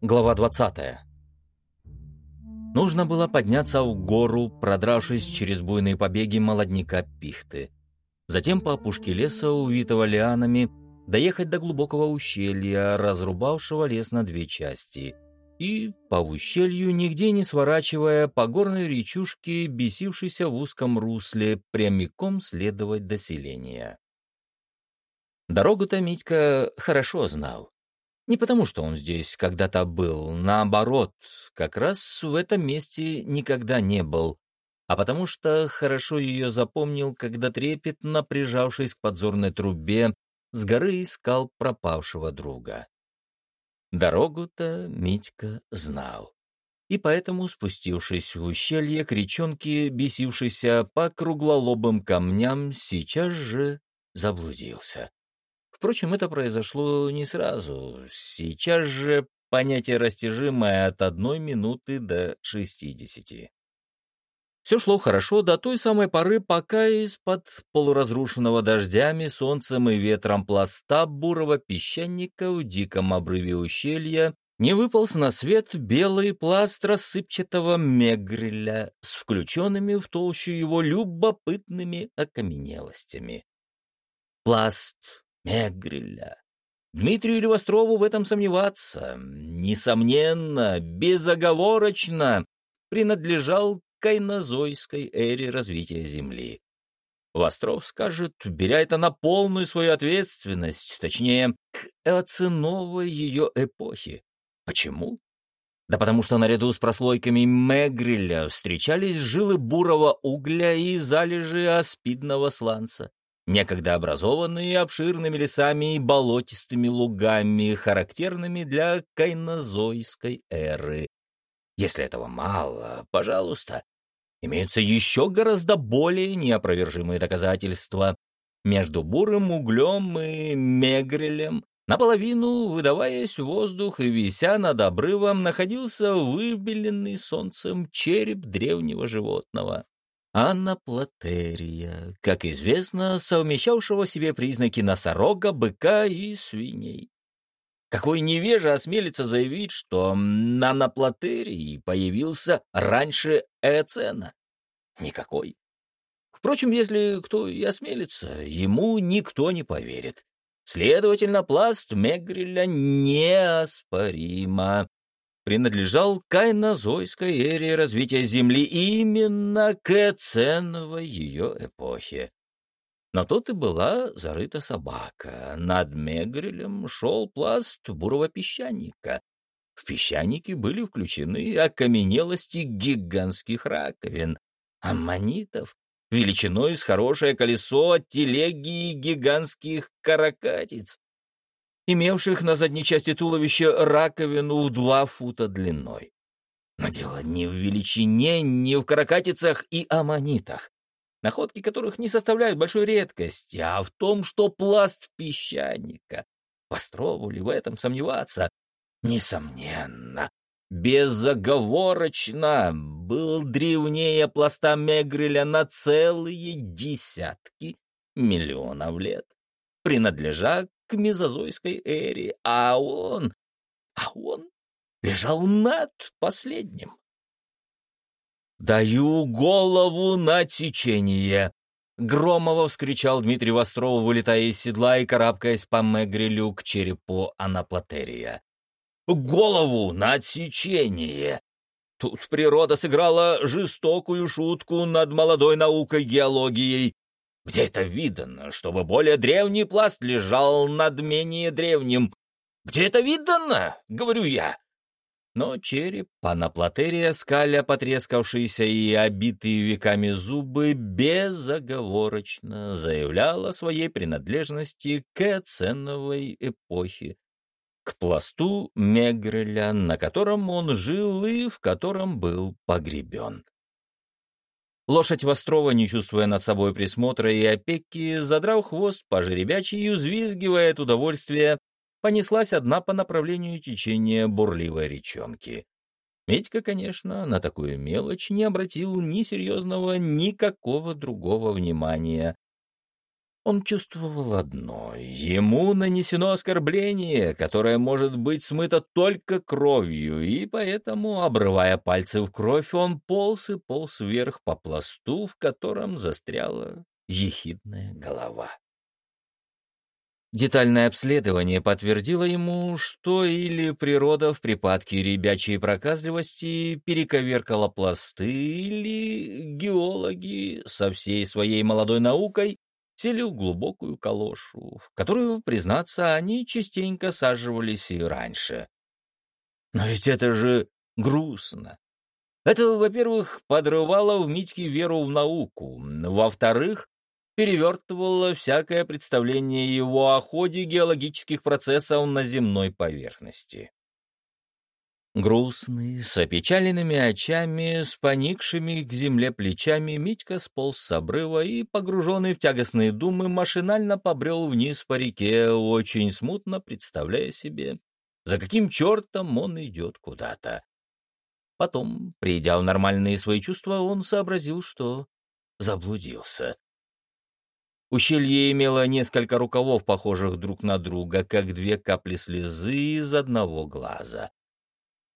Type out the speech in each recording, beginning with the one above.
Глава 20. Нужно было подняться в гору, продравшись через буйные побеги молодняка пихты. Затем по опушке леса, увитого лианами, доехать до глубокого ущелья, разрубавшего лес на две части, и по ущелью, нигде не сворачивая, по горной речушке, бесившейся в узком русле, прямиком следовать до селения. Дорогу-то Митька хорошо знал. Не потому, что он здесь когда-то был, наоборот, как раз в этом месте никогда не был, а потому что хорошо ее запомнил, когда трепетно прижавшись к подзорной трубе, с горы искал пропавшего друга. Дорогу-то Митька знал. И поэтому, спустившись в ущелье к речонке, бесившийся по круглолобым камням, сейчас же заблудился. Впрочем, это произошло не сразу. Сейчас же понятие растяжимое от одной минуты до шестидесяти. Все шло хорошо до той самой поры, пока из-под полуразрушенного дождями, солнцем и ветром пласта бурого песчаника в диком обрыве ущелья не выполз на свет белый пласт рассыпчатого мегреля с включенными в толщу его любопытными окаменелостями. Пласт Мегриля. Дмитрию Левострову в этом сомневаться, несомненно, безоговорочно, принадлежал кайнозойской эре развития Земли. Востров скажет, беря это на полную свою ответственность, точнее, к эоциновой ее эпохе. Почему? Да потому что наряду с прослойками Мегриля встречались жилы бурого угля и залежи аспидного сланца некогда образованные обширными лесами и болотистыми лугами, характерными для кайнозойской эры. Если этого мало, пожалуйста, имеются еще гораздо более неопровержимые доказательства. Между бурым углем и мегрелем, наполовину выдаваясь в воздух и вися над обрывом, находился выбеленный солнцем череп древнего животного. Анаплатерия, как известно, совмещавшего в себе признаки носорога, быка и свиней. Какой невежа осмелится заявить, что на анаплатерии появился раньше Эцена? Никакой. Впрочем, если кто и осмелится, ему никто не поверит. Следовательно, пласт Мегриля неоспоримо принадлежал кайнозойской эре развития Земли именно к эценовой ее эпохе. Но тут и была зарыта собака. Над Мегрелем шел пласт бурого песчаника. В песчаники были включены окаменелости гигантских раковин, аммонитов, величиной с хорошее колесо от телеги гигантских каракатиц, имевших на задней части туловища раковину в два фута длиной. Но дело не в величине, не в каракатицах и аммонитах, находки которых не составляют большой редкости, а в том, что пласт песчаника. Построву ли в этом сомневаться? Несомненно, безоговорочно был древнее пласта Мегреля на целые десятки миллионов лет, принадлежа к мезозойской эре, а он... а он лежал над последним. «Даю голову на течение!» Громово вскричал Дмитрий Востров, вылетая из седла и карабкаясь по Мегрелю к черепу Анаплатерия. «Голову на отсечение!» Тут природа сыграла жестокую шутку над молодой наукой геологией, где это видано, чтобы более древний пласт лежал над менее древним? Где это видано, говорю я? Но череп панаплатерия, скаля потрескавшиеся и обитые веками зубы, безоговорочно заявлял о своей принадлежности к эценовой эпохе, к пласту Мегреля, на котором он жил и в котором был погребен. Лошадь Вострова, не чувствуя над собой присмотра и опеки, задрав хвост по жеребячьи и взвизгивая от удовольствия, понеслась одна по направлению течения бурливой речонки. Медька, конечно, на такую мелочь не обратил ни серьезного, никакого другого внимания. Он чувствовал одно — ему нанесено оскорбление, которое может быть смыто только кровью, и поэтому, обрывая пальцы в кровь, он полз и полз вверх по пласту, в котором застряла ехидная голова. Детальное обследование подтвердило ему, что или природа в припадке ребячей проказливости перековеркала пласты, или геологи со всей своей молодой наукой сели в глубокую калошу, в которую, признаться, они частенько саживались и раньше. Но ведь это же грустно. Это, во-первых, подрывало в Митьке веру в науку, во-вторых, перевертывало всякое представление его о ходе геологических процессов на земной поверхности. Грустный, с опечаленными очами, с поникшими к земле плечами, Митька сполз с обрыва и, погруженный в тягостные думы, машинально побрел вниз по реке, очень смутно представляя себе, за каким чертом он идет куда-то. Потом, придя в нормальные свои чувства, он сообразил, что заблудился. Ущелье имело несколько рукавов, похожих друг на друга, как две капли слезы из одного глаза.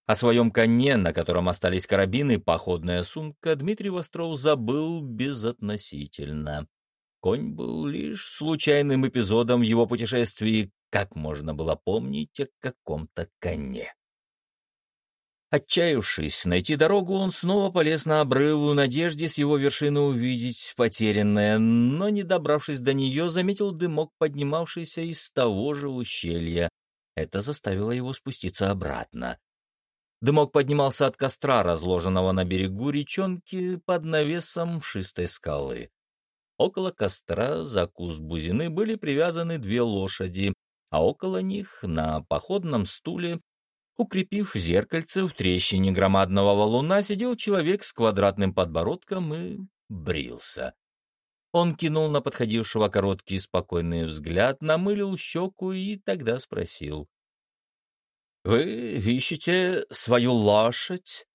О своем коне, на котором остались карабины, походная сумка, Дмитрий Востров забыл безотносительно. Конь был лишь случайным эпизодом в его путешествии, как можно было помнить о каком-то коне. Отчаявшись найти дорогу, он снова полез на обрыв в надежде с его вершины увидеть потерянное, но, не добравшись до нее, заметил дымок, поднимавшийся из того же ущелья. Это заставило его спуститься обратно. Дымок поднимался от костра, разложенного на берегу речонки под навесом шистой скалы. Около костра за куст бузины были привязаны две лошади, а около них на походном стуле Укрепив зеркальце в трещине громадного валуна, сидел человек с квадратным подбородком и брился. Он кинул на подходившего короткий спокойный взгляд, намылил щеку и тогда спросил. — Вы ищете свою лошадь?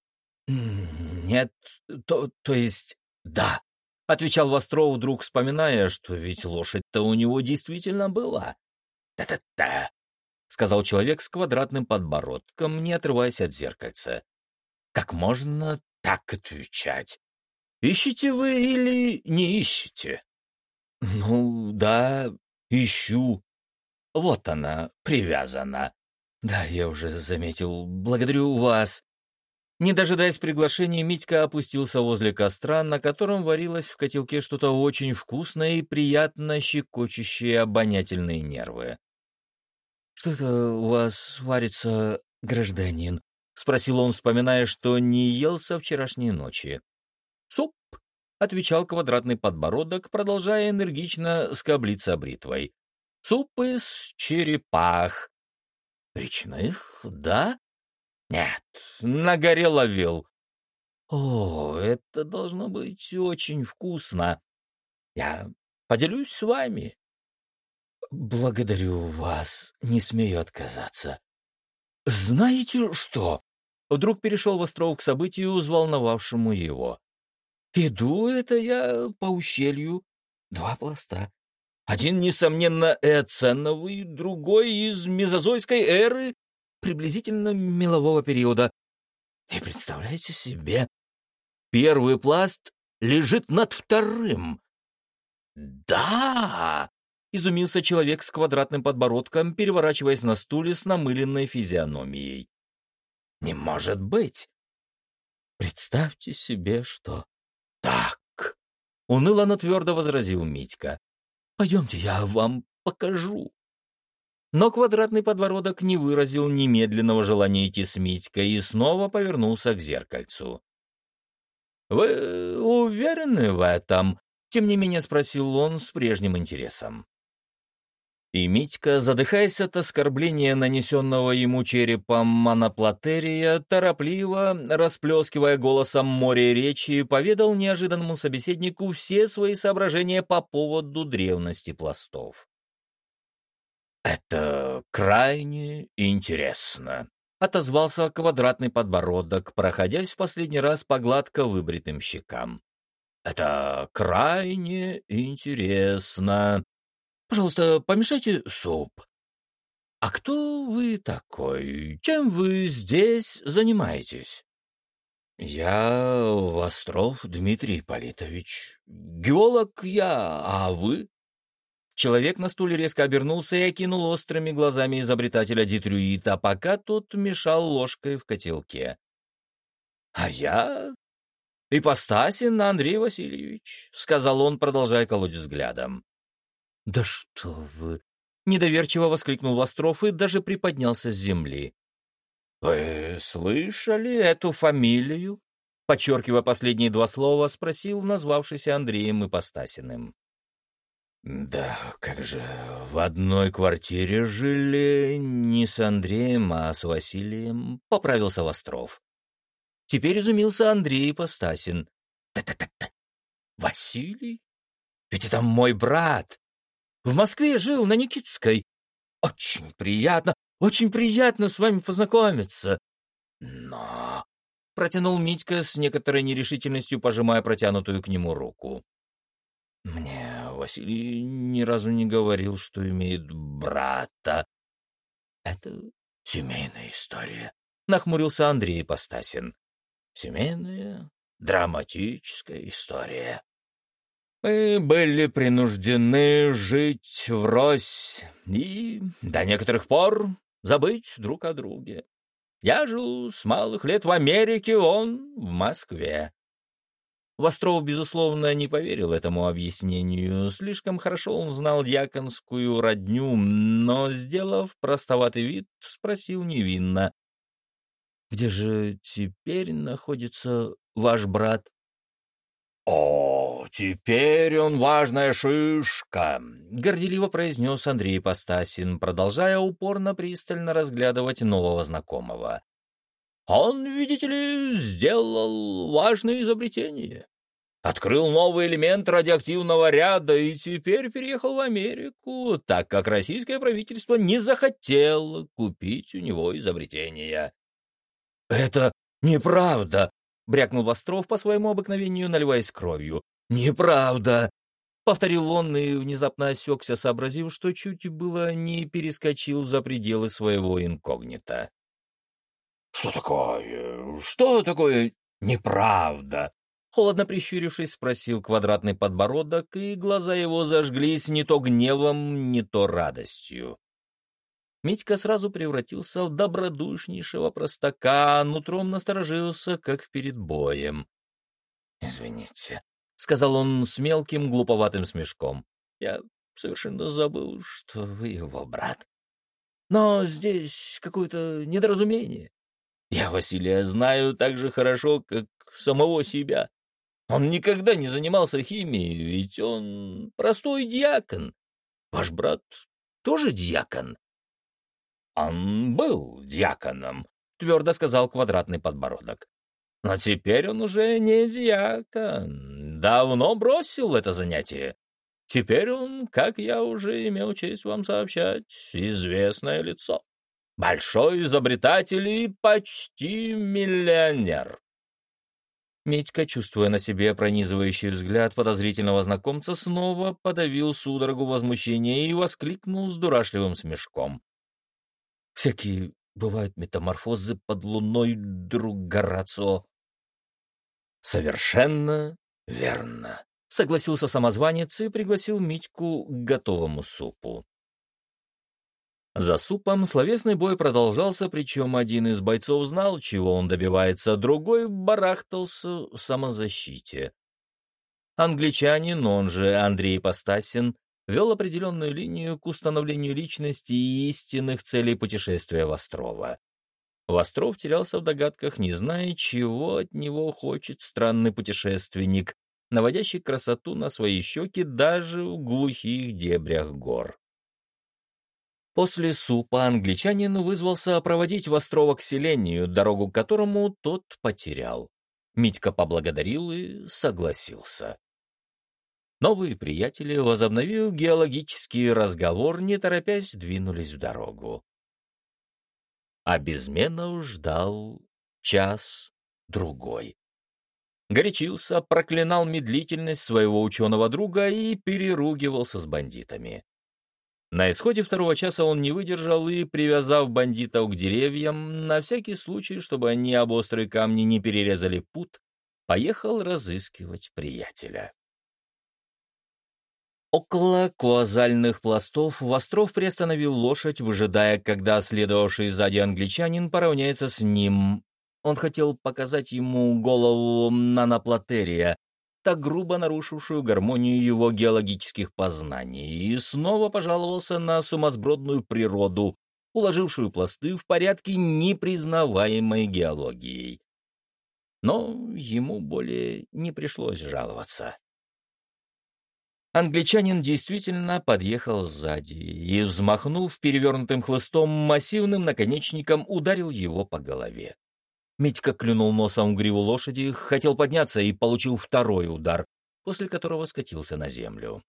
— Нет, то, то есть да, — отвечал Востров, вдруг вспоминая, что ведь лошадь-то у него действительно была. «Да-да-да», — сказал человек с квадратным подбородком, не отрываясь от зеркальца. «Как можно так отвечать? Ищете вы или не ищете?» «Ну, да, ищу. Вот она, привязана. Да, я уже заметил. Благодарю вас». Не дожидаясь приглашения, Митька опустился возле костра, на котором варилось в котелке что-то очень вкусное и приятно щекочущее обонятельные нервы. «Что это у вас варится, гражданин?» — спросил он, вспоминая, что не ел со вчерашней ночи. «Суп», — отвечал квадратный подбородок, продолжая энергично скоблиться бритвой. «Суп из черепах». «Речных, да?» «Нет, на горе ловил». «О, это должно быть очень вкусно. Я поделюсь с вами». «Благодарю вас, не смею отказаться». «Знаете что?» Вдруг перешел Востров к событию, взволновавшему его. «Иду это я по ущелью. Два пласта. Один, несомненно, эоценовый, другой из мезозойской эры, приблизительно мелового периода. И представляете себе, первый пласт лежит над вторым. Да, изумился человек с квадратным подбородком, переворачиваясь на стуле с намыленной физиономией. «Не может быть!» «Представьте себе, что...» «Так!» — уныло, но твердо возразил Митька. «Пойдемте, я вам покажу». Но квадратный подбородок не выразил немедленного желания идти с Митькой и снова повернулся к зеркальцу. «Вы уверены в этом?» — тем не менее спросил он с прежним интересом. И Митька, задыхаясь от оскорбления, нанесенного ему черепом моноплатерия, торопливо, расплескивая голосом море речи, поведал неожиданному собеседнику все свои соображения по поводу древности пластов. «Это крайне интересно», — отозвался квадратный подбородок, проходясь в последний раз по гладко выбритым щекам. «Это крайне интересно», Пожалуйста, помешайте суп. А кто вы такой? Чем вы здесь занимаетесь? Я Востров Дмитрий Политович. Геолог я, а вы? Человек на стуле резко обернулся и окинул острыми глазами изобретателя Дитрюита, пока тот мешал ложкой в котелке. «А я «Ипостасин Андрей Васильевич», — сказал он, продолжая колоть взглядом. «Да что вы!» — недоверчиво воскликнул Востров и даже приподнялся с земли. «Вы слышали эту фамилию?» Подчеркивая последние два слова, спросил назвавшийся Андреем Ипостасиным. «Да, как же, в одной квартире жили не с Андреем, а с Василием», — поправился Востров. Теперь изумился Андрей Постасин. «Та-та-та-та! Василий? Ведь это мой брат! В Москве жил на Никитской. Очень приятно, очень приятно с вами познакомиться. Но...» — протянул Митька с некоторой нерешительностью, пожимая протянутую к нему руку. «Мне Василий ни разу не говорил, что имеет брата. Это семейная история», — нахмурился Андрей Постасин. Семейная, драматическая история. Мы были принуждены жить врозь и до некоторых пор забыть друг о друге. Я жил с малых лет в Америке, он в Москве. Востров, безусловно, не поверил этому объяснению. Слишком хорошо он знал дьяконскую родню, но, сделав простоватый вид, спросил невинно. Где же теперь находится ваш брат? «О, теперь он важная шишка», — горделиво произнес Андрей Постасин, продолжая упорно пристально разглядывать нового знакомого. «Он, видите ли, сделал важное изобретение. Открыл новый элемент радиоактивного ряда и теперь переехал в Америку, так как российское правительство не захотело купить у него изобретение. «Это неправда!» — брякнул Востров по своему обыкновению, наливаясь кровью. «Неправда!» — повторил он и внезапно осекся, сообразив, что чуть было не перескочил за пределы своего инкогнито. «Что такое? Что такое неправда?» Холодно прищурившись, спросил квадратный подбородок, и глаза его зажглись не то гневом, не то радостью. Митька сразу превратился в добродушнейшего простака, нутром насторожился, как перед боем. «Извините», — сказал он с мелким глуповатым смешком. «Я совершенно забыл, что вы его брат. Но здесь какое-то недоразумение. Я Василия знаю так же хорошо, как самого себя. Он никогда не занимался химией, ведь он простой диакон. Ваш брат тоже диакон. «Он был дьяконом», — твердо сказал квадратный подбородок. «Но теперь он уже не дьякон. Давно бросил это занятие. Теперь он, как я уже имел честь вам сообщать, известное лицо. Большой изобретатель и почти миллионер». Митька, чувствуя на себе пронизывающий взгляд подозрительного знакомца, снова подавил судорогу возмущения и воскликнул с дурашливым смешком. Всякие бывают метаморфозы под луной, друг Горацио. Совершенно верно, согласился самозванец и пригласил Митьку к готовому супу. За супом словесный бой продолжался, причем один из бойцов знал, чего он добивается, другой барахтался в самозащите. Англичанин, он же Андрей Постасин, вел определенную линию к установлению личности и истинных целей путешествия Вострова. Востров терялся в догадках, не зная, чего от него хочет странный путешественник, наводящий красоту на свои щеки даже в глухих дебрях гор. После супа англичанин вызвался проводить Вострова к селению, дорогу к которому тот потерял. Митька поблагодарил и согласился. Новые приятели, возобновив геологический разговор, не торопясь, двинулись в дорогу. А Безменов ждал час-другой. Горячился, проклинал медлительность своего ученого друга и переругивался с бандитами. На исходе второго часа он не выдержал и, привязав бандитов к деревьям, на всякий случай, чтобы они об острые камни не перерезали путь, поехал разыскивать приятеля. Около куазальных пластов Востров приостановил лошадь, выжидая, когда следовавший сзади англичанин поравняется с ним. Он хотел показать ему голову наноплатерия, так грубо нарушившую гармонию его геологических познаний, и снова пожаловался на сумасбродную природу, уложившую пласты в порядке непризнаваемой геологией. Но ему более не пришлось жаловаться. Англичанин действительно подъехал сзади и, взмахнув перевернутым хлыстом, массивным наконечником ударил его по голове. Митька клюнул носом в гриву лошади, хотел подняться и получил второй удар, после которого скатился на землю.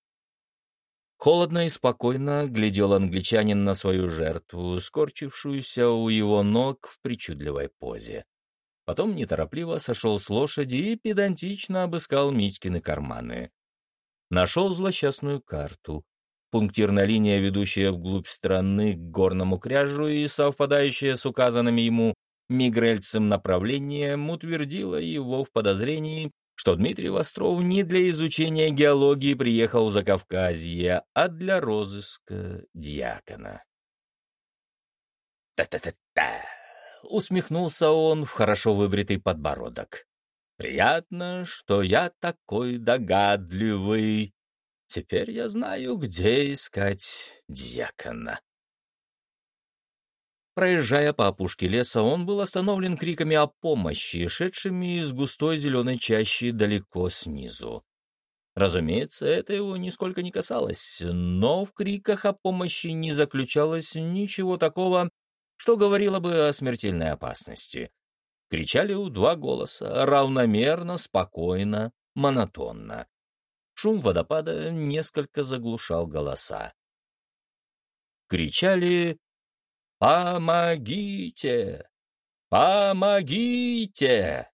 Холодно и спокойно глядел англичанин на свою жертву, скорчившуюся у его ног в причудливой позе. Потом неторопливо сошел с лошади и педантично обыскал Митькины карманы. Нашел злосчастную карту. Пунктирная линия, ведущая вглубь страны к горному кряжу и совпадающая с указанными ему Мигрельцем направлением утвердило его в подозрении, что Дмитрий Востров не для изучения геологии приехал в Закавказье, а для розыска дьякона. «Та-та-та-та!» — усмехнулся он в хорошо выбритый подбородок. «Приятно, что я такой догадливый. Теперь я знаю, где искать дьякона». Проезжая по опушке леса, он был остановлен криками о помощи, шедшими из густой зеленой чащи далеко снизу. Разумеется, это его нисколько не касалось, но в криках о помощи не заключалось ничего такого, что говорило бы о смертельной опасности. Кричали у два голоса, равномерно, спокойно, монотонно. Шум водопада несколько заглушал голоса. Кричали «Помогите! Помогите!»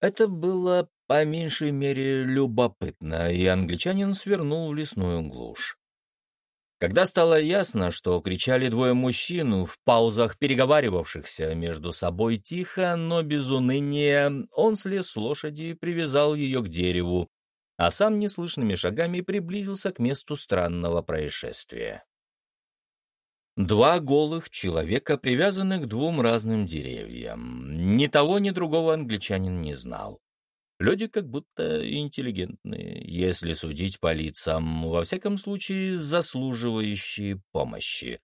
Это было по меньшей мере любопытно, и англичанин свернул в лесную глушь. Когда стало ясно, что кричали двое мужчин в паузах переговаривавшихся между собой тихо, но без уныния, он слез с лошади и привязал ее к дереву, а сам неслышными шагами приблизился к месту странного происшествия. Два голых человека, привязанных к двум разным деревьям. Ни того, ни другого англичанин не знал. Люди как будто интеллигентные, если судить по лицам, во всяком случае заслуживающие помощи.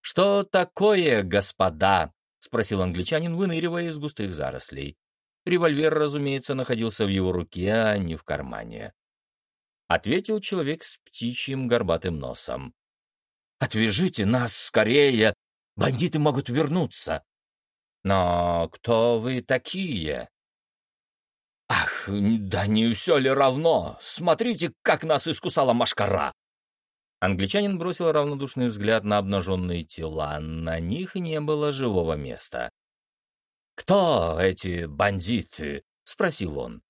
«Что такое, господа?» — спросил англичанин, выныривая из густых зарослей. Револьвер, разумеется, находился в его руке, а не в кармане. Ответил человек с птичьим горбатым носом. Отвяжите нас скорее, бандиты могут вернуться. Но кто вы такие? Да не все ли равно? Смотрите, как нас искусала машкара. Англичанин бросил равнодушный взгляд на обнаженные тела. На них не было живого места. «Кто эти бандиты?» — спросил он.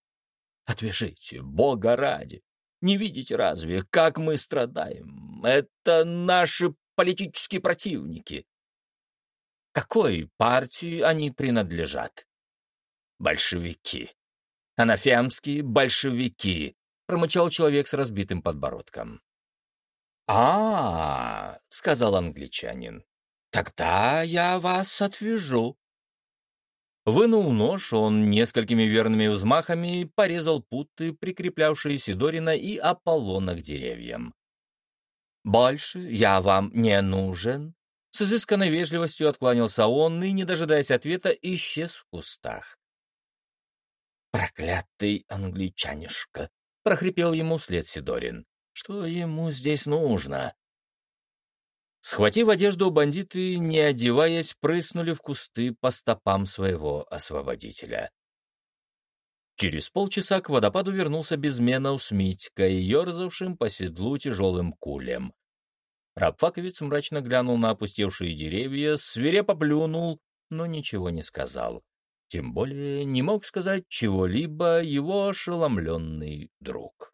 «Отвяжите, Бога ради! Не видите разве, как мы страдаем? Это наши политические противники. Какой партии они принадлежат? Большевики. Анафемские большевики, промычал человек с разбитым подбородком. А, -а, -а сказал англичанин. Тогда я вас отвяжу. Вынул нож, он несколькими верными взмахами порезал путы, прикреплявшие Сидорина и Аполлона к деревьям. «Больше я вам не нужен», — с изысканной вежливостью откланялся он и, не дожидаясь ответа, исчез в кустах. «Проклятый англичанишка!» — прохрипел ему вслед Сидорин. «Что ему здесь нужно?» Схватив одежду, бандиты, не одеваясь, прыснули в кусты по стопам своего освободителя. Через полчаса к водопаду вернулся Безменов с Митькой, ерзавшим по седлу тяжелым кулем. Рабфаковец мрачно глянул на опустевшие деревья, свирепо плюнул, но ничего не сказал. Тем более не мог сказать чего-либо его ошеломленный друг.